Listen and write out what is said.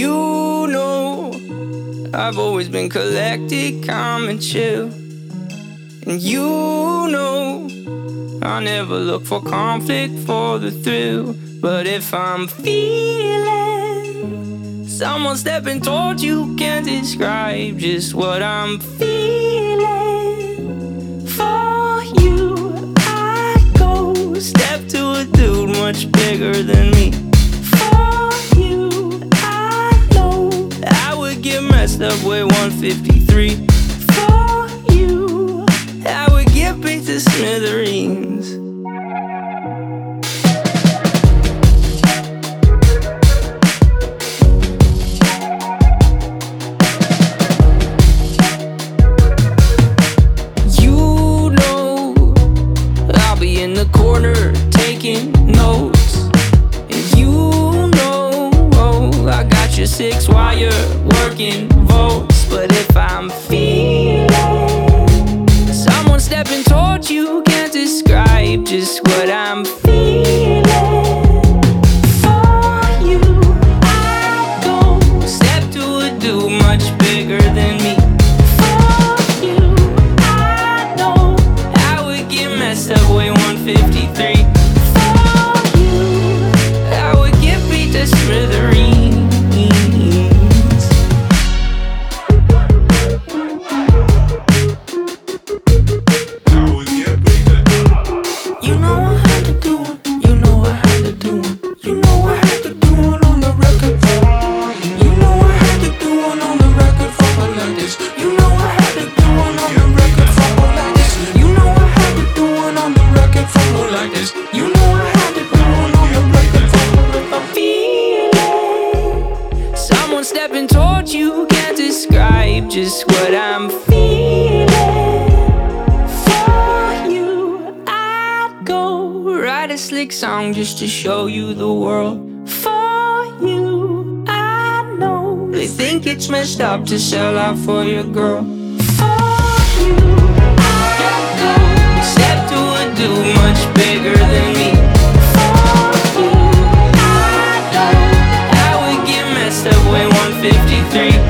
you know I've always been collected, calm and chill. And you know I never look for conflict for the thrill. But if I'm feeling someone stepping towards you, can't describe just what I'm feeling. For you, I go step to a dude much bigger than me. With 153. For you, I would get beat to smithereens. You know I'll be in the corner taking notes. Six wire working volts. But if I'm feeling someone stepping towards you, can't describe just what I'm feeling. For you, I go step dude much bigger than me. For you, I know I would get messed up way 153. Stepping towards you. Can't describe just what I'm feeling. For you, I'd go write a slick song just to show you the world. For you, I know they think it's messed up to sell out for your girl. 53